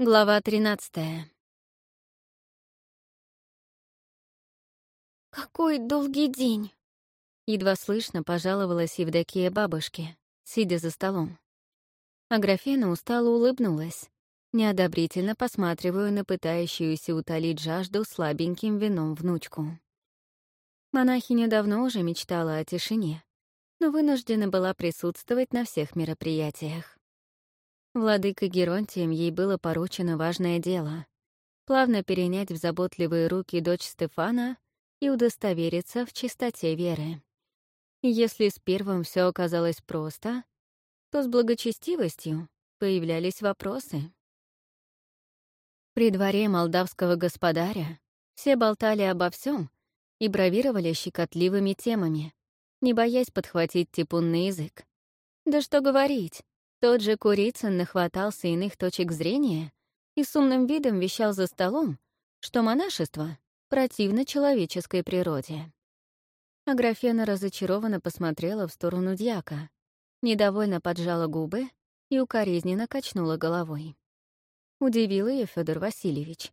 Глава 13 «Какой долгий день!» Едва слышно пожаловалась Евдокия бабушке, сидя за столом. Аграфена устало улыбнулась, неодобрительно посматривая на пытающуюся утолить жажду слабеньким вином внучку. Монахиня давно уже мечтала о тишине, но вынуждена была присутствовать на всех мероприятиях. Владыкой Геронтием ей было поручено важное дело — плавно перенять в заботливые руки дочь Стефана и удостовериться в чистоте веры. если с первым все оказалось просто, то с благочестивостью появлялись вопросы. При дворе молдавского господаря все болтали обо всем и бравировали щекотливыми темами, не боясь подхватить типунный язык. Да что говорить, тот же Курицын нахватался иных точек зрения и с умным видом вещал за столом, что монашество противно человеческой природе. Аграфена разочарованно посмотрела в сторону дьяка, недовольно поджала губы и укоризненно качнула головой. Удивил ее Федор Васильевич.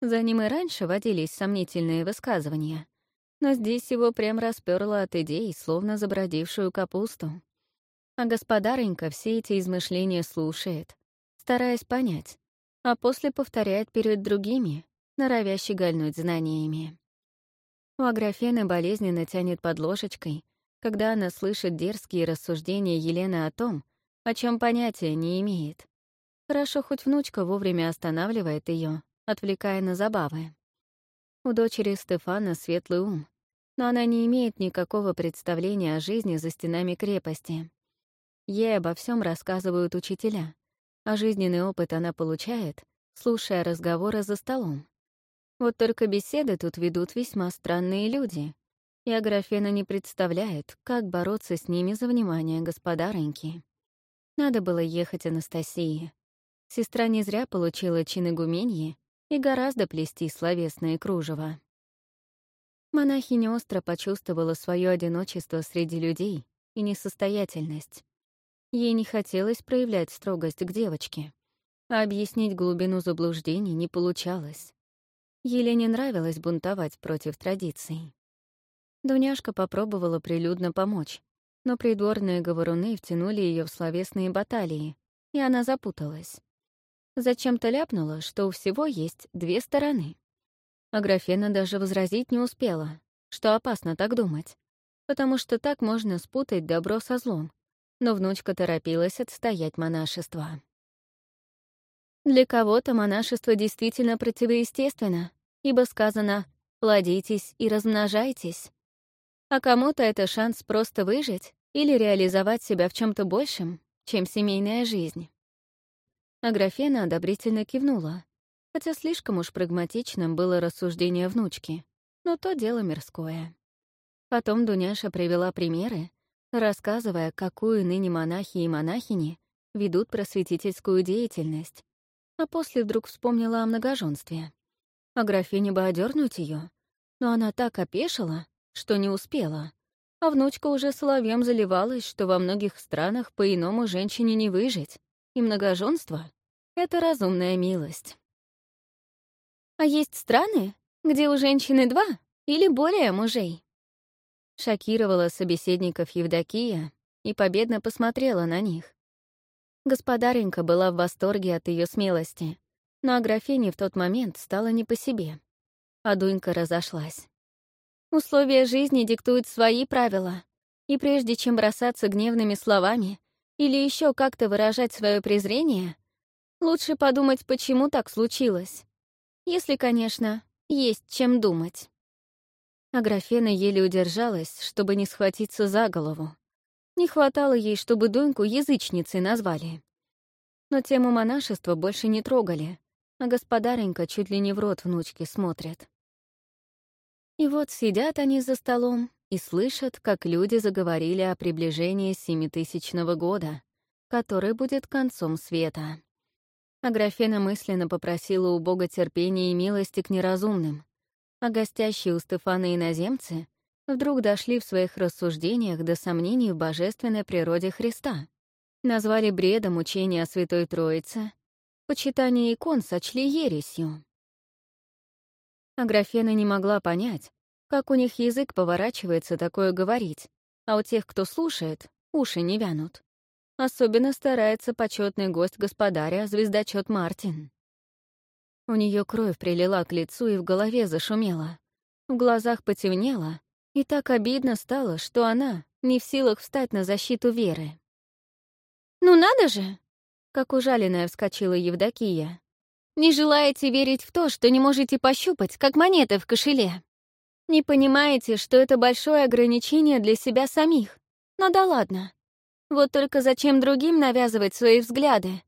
За ним и раньше водились сомнительные высказывания, но здесь его прям расперло от идей, словно забродившую капусту. А господаренька все эти измышления слушает, стараясь понять, а после повторяет перед другими, норовя щегольнуть знаниями. У Аграфены болезненно тянет под ложечкой, когда она слышит дерзкие рассуждения Елены о том, о чем понятия не имеет. Хорошо, хоть внучка вовремя останавливает ее, отвлекая на забавы. У дочери Стефана светлый ум, но она не имеет никакого представления о жизни за стенами крепости. Ей обо всем рассказывают учителя, а жизненный опыт она получает, слушая разговоры за столом. Вот только беседы тут ведут весьма странные люди, и Аграфена не представляет, как бороться с ними за внимание господареньки. Надо было ехать Анастасии. Сестра не зря получила чин игуменьи и гораздо плести словесное кружево. Монахиня остро почувствовала свое одиночество среди людей и несостоятельность. Ей не хотелось проявлять строгость к девочке, а объяснить глубину заблуждений не получалось. Елене нравилось бунтовать против традиций. Дуняшка попробовала прилюдно помочь, но придворные говоруны втянули ее в словесные баталии, и она запуталась. Зачем-то ляпнула, что у всего есть две стороны. А графена даже возразить не успела, что опасно так думать, потому что так можно спутать добро со злом, но внучка торопилась отстоять монашество. Для кого-то монашество действительно противоестественно, ибо сказано «плодитесь и размножайтесь». А кому-то это шанс просто выжить или реализовать себя в чем то большем, чем семейная жизнь. Аграфена одобрительно кивнула, хотя слишком уж прагматичным было рассуждение внучки, но то дело мирское. Потом Дуняша привела примеры, рассказывая, какую ныне монахи и монахини ведут просветительскую деятельность, а после вдруг вспомнила о многоженстве. А графине бы одернуть ее, но она так опешила, что не успела. А внучка уже соловьем заливалась, что во многих странах по-иному женщине не выжить, и многоженство — это разумная милость. А есть страны, где у женщины два или более мужей. Шокировала собеседников Евдокия и победно посмотрела на них. Господаренька была в восторге от ее смелости, но Аграфене в тот момент стало не по себе. А Дунька разошлась. Условия жизни диктуют свои правила, и прежде чем бросаться гневными словами или еще как-то выражать свое презрение, лучше подумать, почему так случилось. Если, конечно, есть чем думать. Аграфена еле удержалась, чтобы не схватиться за голову. Не хватало ей, чтобы Дуньку язычницей назвали. Но тему монашества больше не трогали, а господаренька чуть ли не в рот внучки смотрят. И вот сидят они за столом и слышат, как люди заговорили о приближении семитысячного года, который будет концом света. Аграфена мысленно попросила у Бога терпения и милости к неразумным, а гостящие у Стефана иноземцы вдруг дошли в своих рассуждениях до сомнений в божественной природе Христа. Назвали бредом учение о Святой Троице, почитание икон сочли ересью. Аграфена не могла понять, как у них язык поворачивается такое говорить, а у тех, кто слушает, уши не вянут. Особенно старается почетный гость господаря, звездочет Мартин. У нее кровь прилила к лицу и в голове зашумела. В глазах потемнело, и так обидно стало, что она не в силах встать на защиту Веры. «Ну надо же!» — как ужаленная вскочила Евдокия. «Не желаете верить в то, что не можете пощупать, как монеты в кошеле. Не понимаете, что это большое ограничение для себя самих. Но да ладно. Вот только зачем другим навязывать свои взгляды?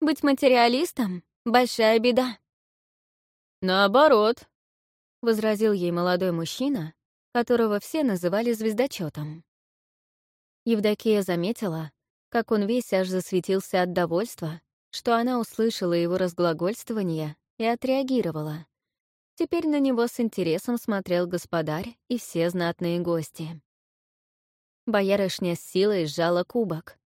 Быть материалистом — большая беда. «Наоборот», — возразил ей молодой мужчина, которого все называли звездочетом. Евдокия заметила, как он весь аж засветился от довольства, что она услышала его разглагольствование и отреагировала. Теперь на него с интересом смотрел господарь и все знатные гости. Боярышня с силой сжала кубок,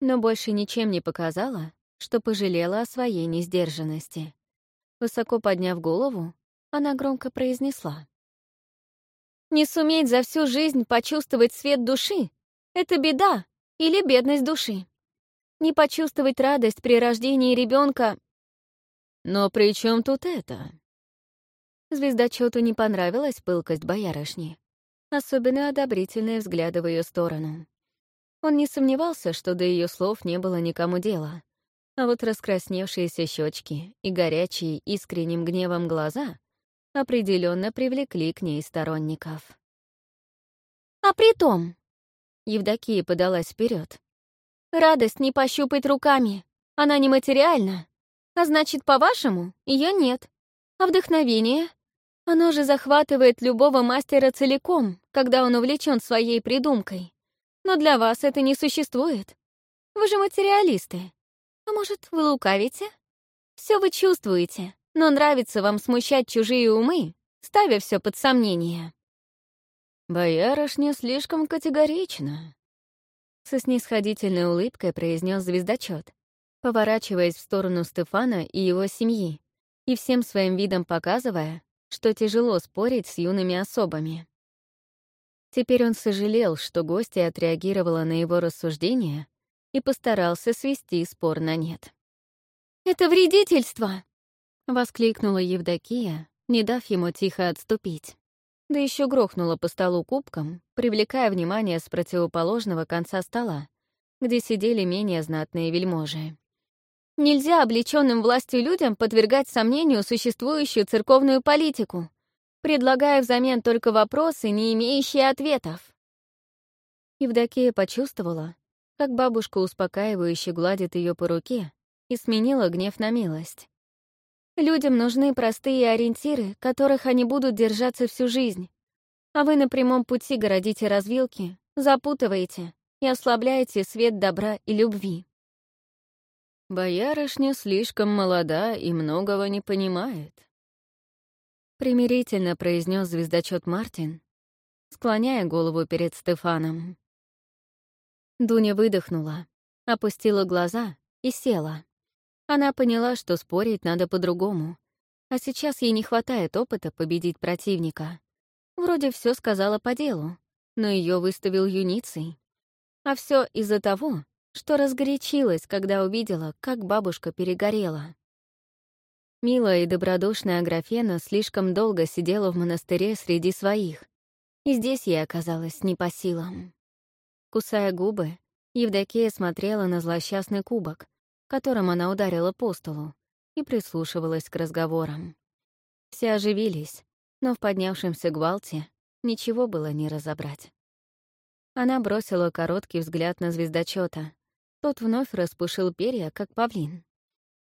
но больше ничем не показала, что пожалела о своей несдержанности. Высоко подняв голову, она громко произнесла. «Не суметь за всю жизнь почувствовать свет души — это беда или бедность души. Не почувствовать радость при рождении ребенка. «Но при чем тут это?» Звездочету не понравилась пылкость боярышни особенно одобрительные взгляды в ее сторону. Он не сомневался, что до ее слов не было никому дела. А вот раскрасневшиеся щечки и горячие искренним гневом глаза определенно привлекли к ней сторонников. «А притом...» — Евдокия подалась вперед. «Радость не пощупать руками, она нематериальна. А значит, по-вашему, ее нет. А вдохновение оно же захватывает любого мастера целиком, когда он увлечен своей придумкой. Но для вас это не существует. Вы же материалисты. А может, вы лукавите? Все вы чувствуете, но нравится вам смущать чужие умы, ставя все под сомнение. «Боярышня слишком категорично», — со снисходительной улыбкой произнес звездочет, поворачиваясь в сторону Стефана и его семьи и всем своим видом показывая, что тяжело спорить с юными особами. Теперь он сожалел, что гостья отреагировала на его рассуждения и постарался свести спор на нет. «Это вредительство!» — воскликнула Евдокия, не дав ему тихо отступить. Да еще грохнула по столу кубком, привлекая внимание с противоположного конца стола, где сидели менее знатные вельможи. Нельзя облеченным властью людям подвергать сомнению существующую церковную политику, предлагая взамен только вопросы, не имеющие ответов. Евдокия почувствовала, как бабушка успокаивающе гладит ее по руке и сменила гнев на милость. Людям нужны простые ориентиры, которых они будут держаться всю жизнь. А вы на прямом пути городите развилки, запутываете и ослабляете свет добра и любви. Боярышня слишком молода и многого не понимает. Примирительно произнес звездочет Мартин, склоняя голову перед Стефаном. Дуня выдохнула, опустила глаза и села. Она поняла, что спорить надо по-другому, а сейчас ей не хватает опыта победить противника. Вроде все сказала по делу, но ее выставил юницей. А все из-за того, что разгорячилась, когда увидела, как бабушка перегорела. Милая и добродушная Аграфена слишком долго сидела в монастыре среди своих, и здесь ей оказалось не по силам. Кусая губы, Евдокия смотрела на злосчастный кубок, которым она ударила по столу, и прислушивалась к разговорам. Все оживились, но в поднявшемся гвалте ничего было не разобрать. Она бросила короткий взгляд на звездочета, тот вновь распушил перья, как павлин.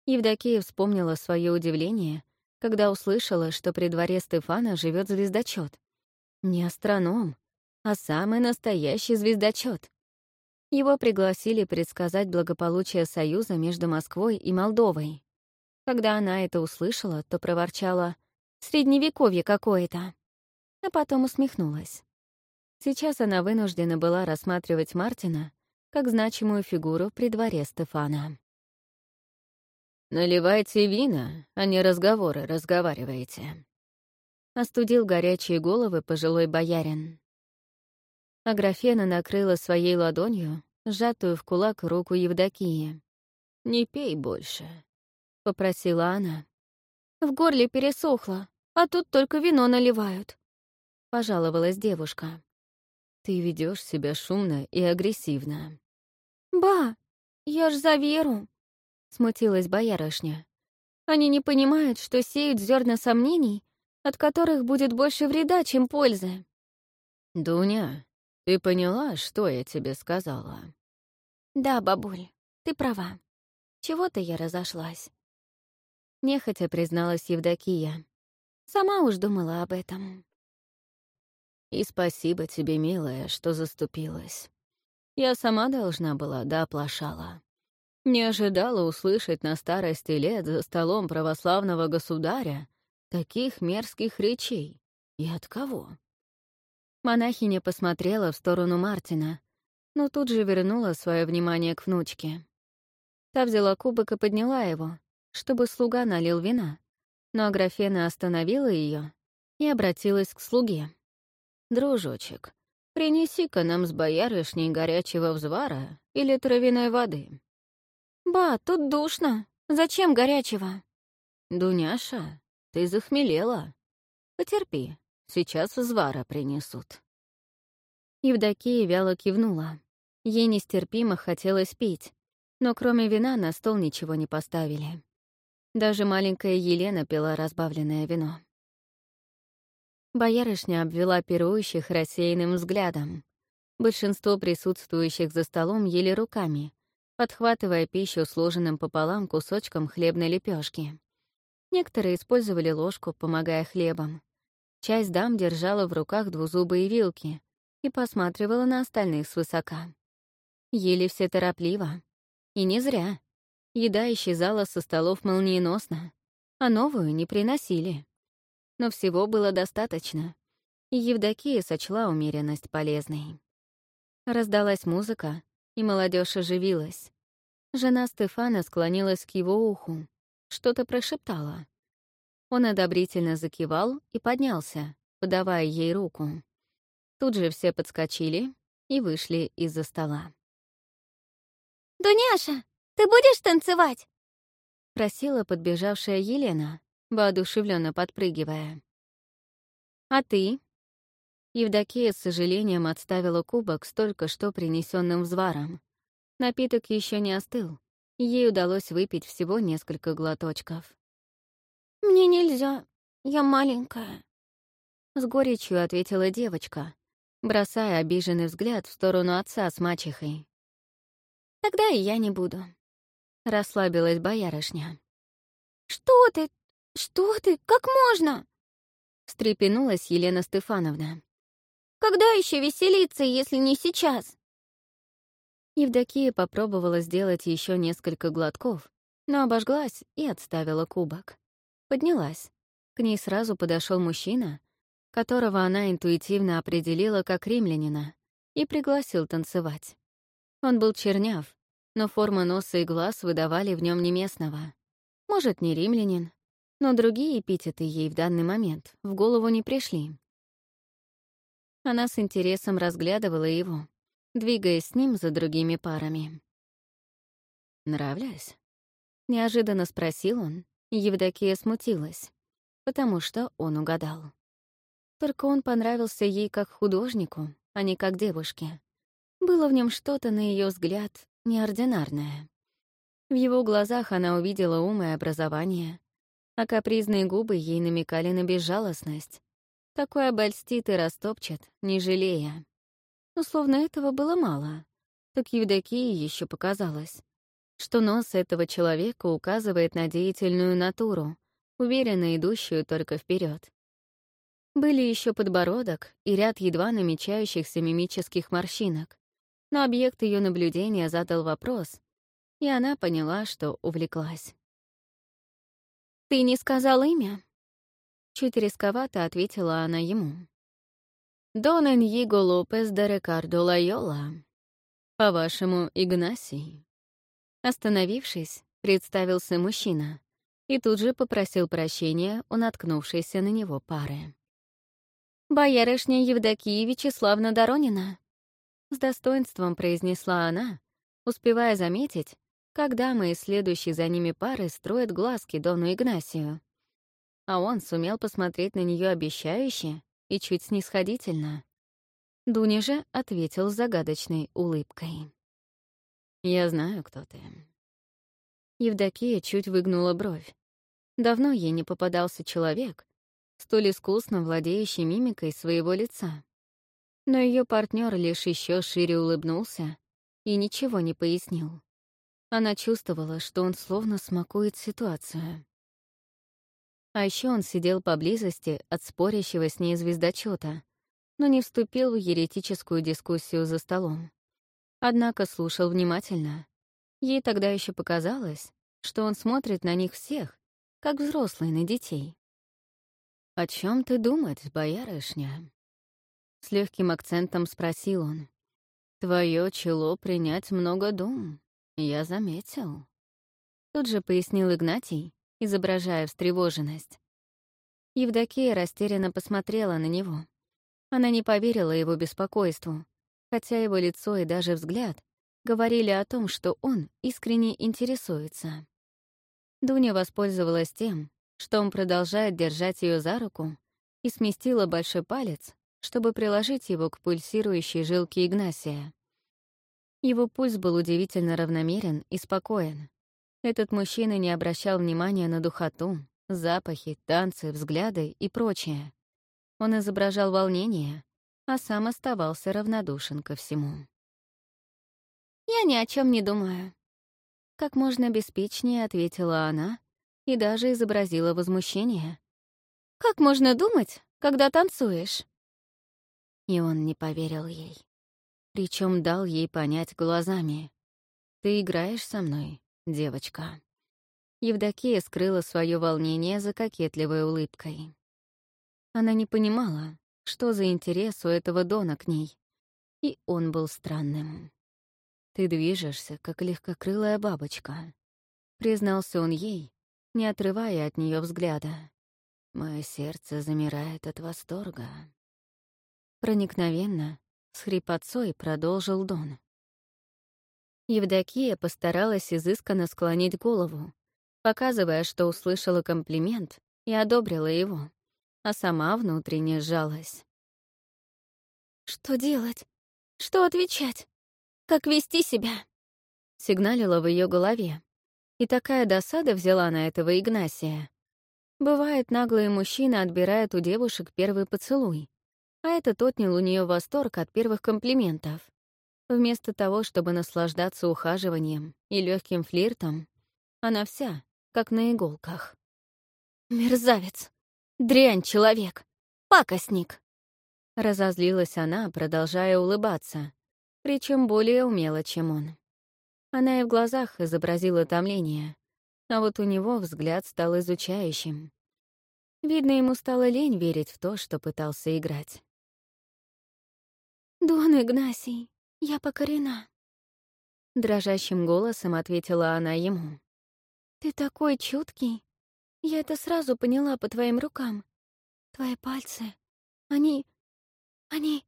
Евдокия вспомнила свое удивление, когда услышала, что при дворе Стефана живет звездочет. Не астроном, а самый настоящий звездочет. Его пригласили предсказать благополучие союза между Москвой и Молдовой. Когда она это услышала, то проворчала «Средневековье какое-то», а потом усмехнулась. Сейчас она вынуждена была рассматривать Мартина как значимую фигуру при дворе Стефана. Наливайте вина, а не разговоры разговариваете. Остудил горячие головы пожилой боярин. Аграфена накрыла своей ладонью, сжатую в кулак руку Евдокии. «Не пей больше», — попросила она. «В горле пересохло, а тут только вино наливают», — пожаловалась девушка. «Ты ведешь себя шумно и агрессивно». «Ба, я ж за веру», — смутилась боярышня. «Они не понимают, что сеют зерна сомнений, от которых будет больше вреда, чем пользы». «Дуня, ты поняла, что я тебе сказала?» «Да, бабуль, ты права. Чего-то я разошлась». Нехотя призналась Евдокия. Сама уж думала об этом. «И спасибо тебе, милая, что заступилась. Я сама должна была, да оплошала. Не ожидала услышать на старости лет за столом православного государя таких мерзких речей. И от кого? Монахиня посмотрела в сторону Мартина, но тут же вернула свое внимание к внучке. Та взяла кубок и подняла его, чтобы слуга налил вина, но Аграфена остановила ее и обратилась к слуге. «Дружочек, принеси-ка нам с боярышней горячего взвара или травяной воды». «Ба, тут душно. Зачем горячего?» «Дуняша, ты захмелела. Потерпи, сейчас взвара принесут». Евдокия вяло кивнула. Ей нестерпимо хотелось пить, но кроме вина на стол ничего не поставили. Даже маленькая Елена пила разбавленное вино. Боярышня обвела пирующих рассеянным взглядом. Большинство присутствующих за столом ели руками, подхватывая пищу сложенным пополам кусочком хлебной лепешки. Некоторые использовали ложку, помогая хлебом. Часть дам держала в руках двузубые вилки и посматривала на остальных свысока. Ели все торопливо. И не зря. Еда исчезала со столов молниеносно, а новую не приносили. Но всего было достаточно, и Евдокия сочла умеренность полезной. Раздалась музыка, и молодежь оживилась. Жена Стефана склонилась к его уху, что-то прошептала. Он одобрительно закивал и поднялся, подавая ей руку. Тут же все подскочили и вышли из-за стола. «Дуняша, ты будешь танцевать?» — просила подбежавшая Елена, воодушевленно подпрыгивая. «А ты?» Евдокия с сожалением отставила кубок с только что принесенным взваром. Напиток еще не остыл, ей удалось выпить всего несколько глоточков. «Мне нельзя, я маленькая», — с горечью ответила девочка, бросая обиженный взгляд в сторону отца с мачехой. «Тогда и я не буду», — расслабилась боярышня. «Что ты? Что ты? Как можно?» — встрепенулась Елена Стефановна. Когда еще веселиться, если не сейчас? Евдокия попробовала сделать еще несколько глотков, но обожглась и отставила кубок. Поднялась. К ней сразу подошел мужчина, которого она интуитивно определила как римлянина, и пригласил танцевать. Он был черняв, но форма носа и глаз выдавали в нем не местного. Может, не римлянин, но другие эпитеты ей в данный момент в голову не пришли. Она с интересом разглядывала его, двигаясь с ним за другими парами. «Нравлюсь?» — неожиданно спросил он, Евдокия смутилась, потому что он угадал. Только он понравился ей как художнику, а не как девушке. Было в нем что-то, на ее взгляд, неординарное. В его глазах она увидела ум и образование, а капризные губы ей намекали на безжалостность, такой обольстит и растопчет, не жалея. Но словно этого было мало. Так Евдокии еще показалось, что нос этого человека указывает на деятельную натуру, уверенно идущую только вперед. Были еще подбородок и ряд едва намечающихся мимических морщинок, но объект ее наблюдения задал вопрос, и она поняла, что увлеклась. «Ты не сказал имя?» Чуть рисковато ответила она ему. «Дон Эньего Лопес де Рикардо Лайола. По-вашему, Игнасий?» Остановившись, — представился мужчина и тут же попросил прощения у наткнувшейся на него пары. «Боярышня Евдокия Вячеславна Доронина», — с достоинством произнесла она, успевая заметить, как дамы из следующей за ними пары строят глазки Дону Игнасию. А он сумел посмотреть на нее обещающе и чуть снисходительно. Дуня же ответил загадочной улыбкой. «Я знаю, кто ты». Евдокия чуть выгнула бровь. Давно ей не попадался человек, столь искусно владеющий мимикой своего лица. Но ее партнер лишь еще шире улыбнулся и ничего не пояснил. Она чувствовала, что он словно смакует ситуацию. А еще он сидел поблизости от спорящего с ней звездочета, но не вступил в еретическую дискуссию за столом. Однако слушал внимательно. Ей тогда еще показалось, что он смотрит на них всех, как взрослый на детей. «О чем ты думать, боярышня?» С легким акцентом спросил он. «Твое чело принять много дум, я заметил». Тут же пояснил Игнатий, изображая встревоженность. Евдокия растерянно посмотрела на него. Она не поверила его беспокойству, хотя его лицо и даже взгляд говорили о том, что он искренне интересуется. Дуня воспользовалась тем, что он продолжает держать ее за руку, и сместила большой палец, чтобы приложить его к пульсирующей жилке Игнасия. Его пульс был удивительно равномерен и спокоен. Этот мужчина не обращал внимания на духоту, запахи, танцы, взгляды и прочее. Он изображал волнение, а сам оставался равнодушен ко всему. «Я ни о чем не думаю», — как можно беспечнее ответила она и даже изобразила возмущение. «Как можно думать, когда танцуешь?» И он не поверил ей. Причем дал ей понять глазами. «Ты играешь со мной, девочка». Евдокия скрыла свое волнение за кокетливой улыбкой. Она не понимала, что за интерес у этого Дона к ней. И он был странным. «Ты движешься, как легкокрылая бабочка», — признался он ей, не отрывая от нее взгляда. Мое сердце замирает от восторга. Проникновенно, с хрипотцой продолжил Дон. Евдокия постаралась изысканно склонить голову, показывая, что услышала комплимент и одобрила его а сама внутренне сжалась. «Что делать? Что отвечать? Как вести себя?» Сигналила в ее голове. И такая досада взяла на этого Игнасия. Бывает, наглые мужчины отбирают у девушек первый поцелуй, а этот отнял у нее восторг от первых комплиментов. Вместо того, чтобы наслаждаться ухаживанием и легким флиртом, она вся, как на иголках. «Мерзавец! Дрянь человек! Пакостник!» Разозлилась она, продолжая улыбаться, причем более умело, чем он. Она и в глазах изобразила томление, а вот у него взгляд стал изучающим. Видно, ему стало лень верить в то, что пытался играть. «Дон Игнасий, я покорена», — дрожащим голосом ответила она ему. «Ты такой чуткий, я это сразу поняла по твоим рукам. Твои пальцы, они... они...»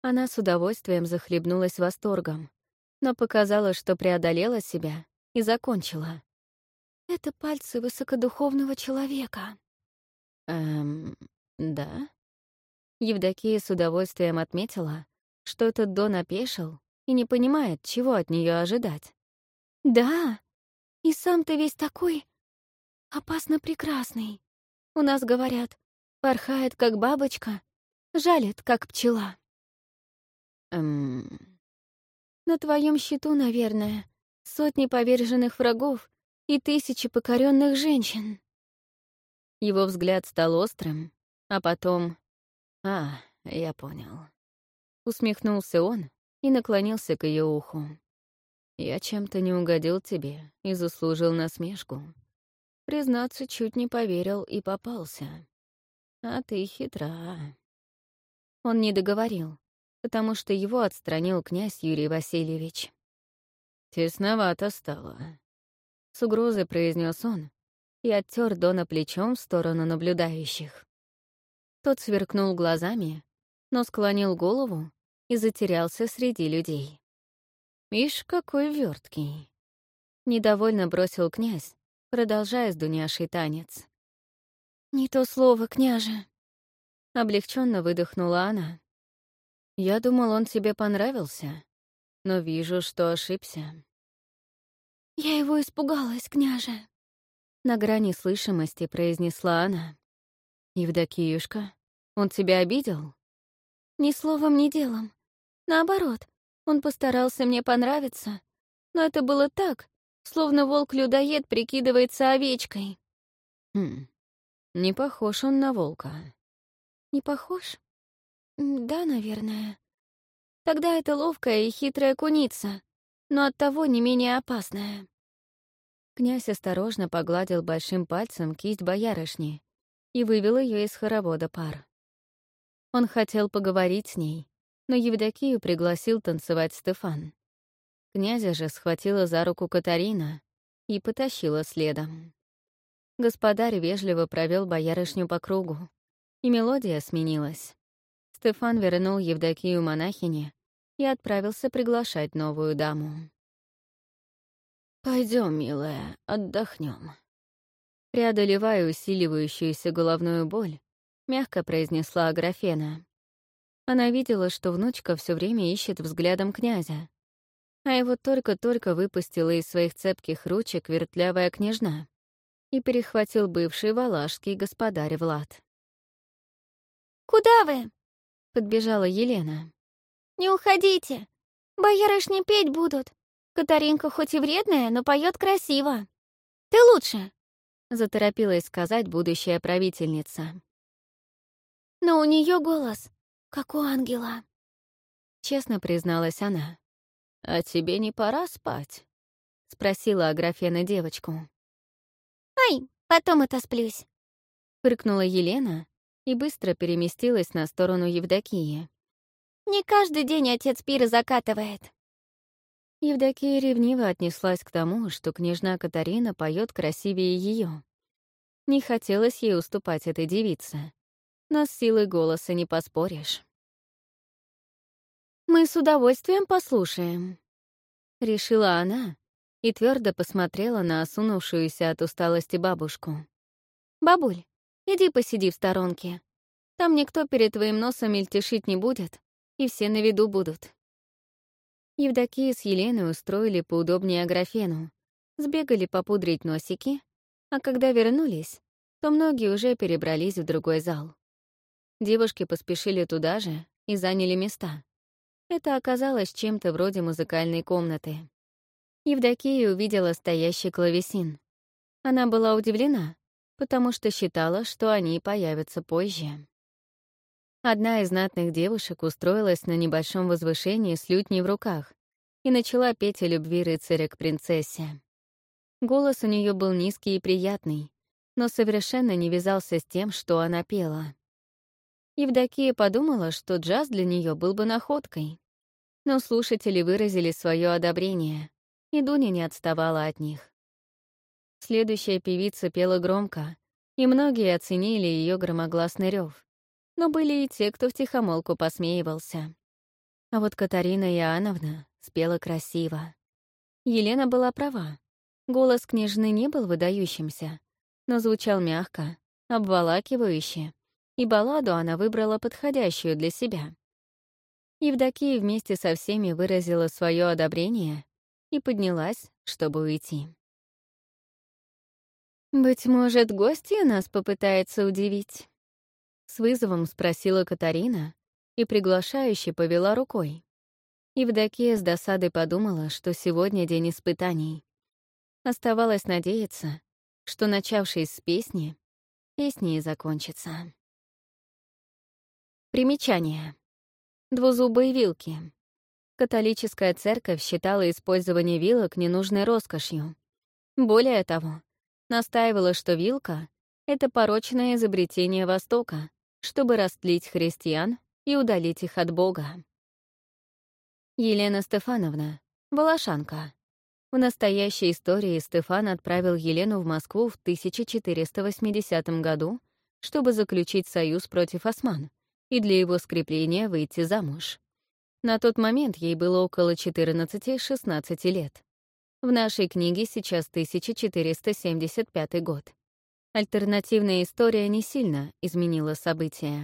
Она с удовольствием захлебнулась восторгом, но показала, что преодолела себя и закончила. «Это пальцы высокодуховного человека». «Эм, да?» Евдокия с удовольствием отметила, что этот Дон опешил и не понимает, чего от нее ожидать. «Да, и сам ты весь такой опасно прекрасный. У нас говорят, порхает, как бабочка, жалит, как пчела. Эм... На твоем счету, наверное, сотни поверженных врагов и тысячи покоренных женщин. Его взгляд стал острым, а потом... А, я понял. Усмехнулся он и наклонился к ее уху. Я чем-то не угодил тебе и заслужил насмешку. Признаться, чуть не поверил и попался. А ты хитра. Он не договорил, потому что его отстранил князь Юрий Васильевич. Тесновато стало. С угрозой произнес он и оттер Дона плечом в сторону наблюдающих. Тот сверкнул глазами, но склонил голову и затерялся среди людей. «Ишь, какой верткий!» Недовольно бросил князь, продолжая с Дуняшей танец. «Не то слово, княже!» Облегченно выдохнула она. «Я думал, он тебе понравился, но вижу, что ошибся». «Я его испугалась, княже!» На грани слышимости произнесла она. «Евдокиюшка, он тебя обидел?» «Ни словом, ни делом. Наоборот, он постарался мне понравиться, но это было так, словно волк-людоед прикидывается овечкой». «Хм, не похож он на волка». «Не похож?» «Да, наверное. Тогда это ловкая и хитрая куница, но оттого не менее опасная». Князь осторожно погладил большим пальцем кисть боярышни и вывел ее из хоровода пар. Он хотел поговорить с ней, но Евдокию пригласил танцевать Стефан. Князя же схватила за руку Катарина и потащила следом. Господарь вежливо провел боярышню по кругу, и мелодия сменилась. Стефан вернул Евдокию монахине и отправился приглашать новую даму. Пойдем, милая, отдохнем. Преодолевая усиливающуюся головную боль, мягко произнесла Аграфена. Она видела, что внучка все время ищет взглядом князя, а его только-только выпустила из своих цепких ручек вертлявая княжна и перехватил бывший валашский господарь Влад. «Куда вы?» — подбежала Елена. «Не уходите! Боярышни петь будут. Катаринка хоть и вредная, но поет красиво. Ты лучше!» — заторопилась сказать будущая правительница. «Но у нее голос, как у ангела», — честно призналась она. «А тебе не пора спать?» — спросила Аграфена девочку. «Ай, потом это сплюсь», — фыркнула Елена и быстро переместилась на сторону Евдокии. «Не каждый день отец пиры закатывает». Евдокия ревниво отнеслась к тому, что княжна Катарина поет красивее ее. Не хотелось ей уступать этой девице, но с силой голоса не поспоришь. «Мы с удовольствием послушаем», — решила она и твердо посмотрела на осунувшуюся от усталости бабушку. «Бабуль, иди посиди в сторонке. Там никто перед твоим носом мельтешить не будет, и все на виду будут». Евдокия с Еленой устроили поудобнее Аграфену, сбегали попудрить носики, а когда вернулись, то многие уже перебрались в другой зал. Девушки поспешили туда же и заняли места. Это оказалось чем-то вроде музыкальной комнаты. Евдокия увидела стоящий клавесин. Она была удивлена, потому что считала, что они появятся позже. Одна из знатных девушек устроилась на небольшом возвышении с лютней в руках и начала петь о любви рыцаря к принцессе. Голос у нее был низкий и приятный, но совершенно не вязался с тем, что она пела. Евдокия подумала, что джаз для нее был бы находкой. Но слушатели выразили свое одобрение, и Дуня не отставала от них. Следующая певица пела громко, и многие оценили ее громогласный рев. Но были и те, кто втихомолку посмеивался. А вот Катарина Иоанновна спела красиво. Елена была права. Голос княжны не был выдающимся, но звучал мягко, обволакивающе, и балладу она выбрала подходящую для себя. Евдокия вместе со всеми выразила свое одобрение и поднялась, чтобы уйти. «Быть может, гостья нас попытается удивить?» С вызовом спросила Катарина и приглашающе повела рукой. Евдокия с досадой подумала, что сегодня день испытаний. Оставалось надеяться, что, начавшись с песни, песни и закончится. Примечание. Двузубые вилки. Католическая церковь считала использование вилок ненужной роскошью. Более того, настаивала, что вилка — это порочное изобретение Востока, чтобы растлить христиан и удалить их от Бога. Елена Стефановна, Волошанка, В настоящей истории Стефан отправил Елену в Москву в 1480 году, чтобы заключить союз против осман и для его скрепления выйти замуж. На тот момент ей было около 14-16 лет. В нашей книге сейчас 1475 год. Альтернативная история не сильно изменила события.